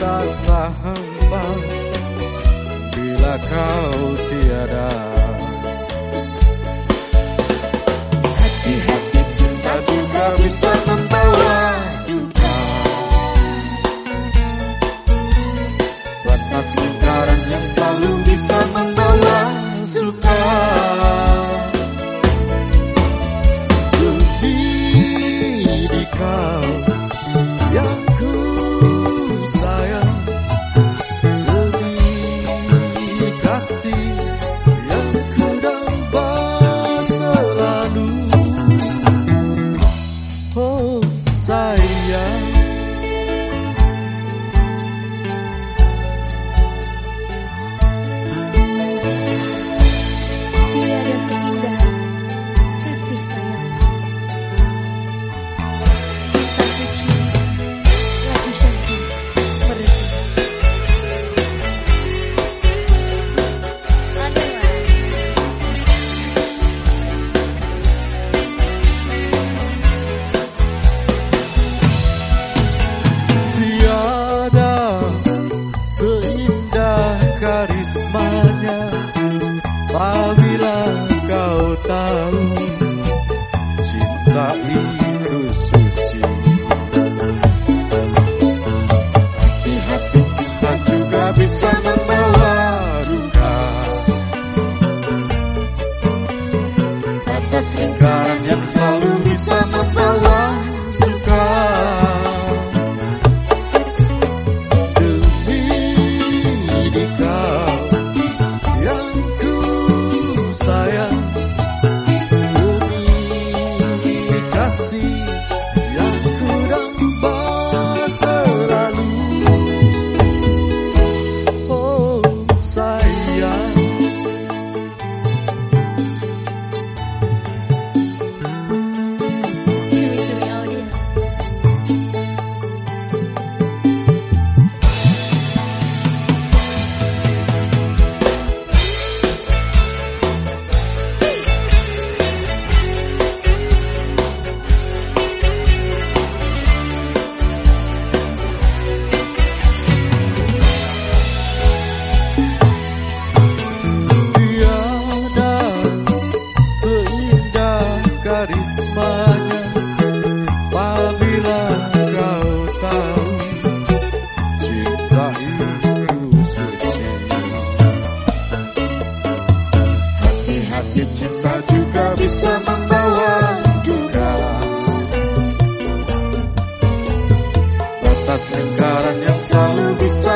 rasa hampa bila kau tiada. tahu cinta itu suci. Hati-hati cinta juga bisa tertawa gembira Batas lingkaran yang selalu bisa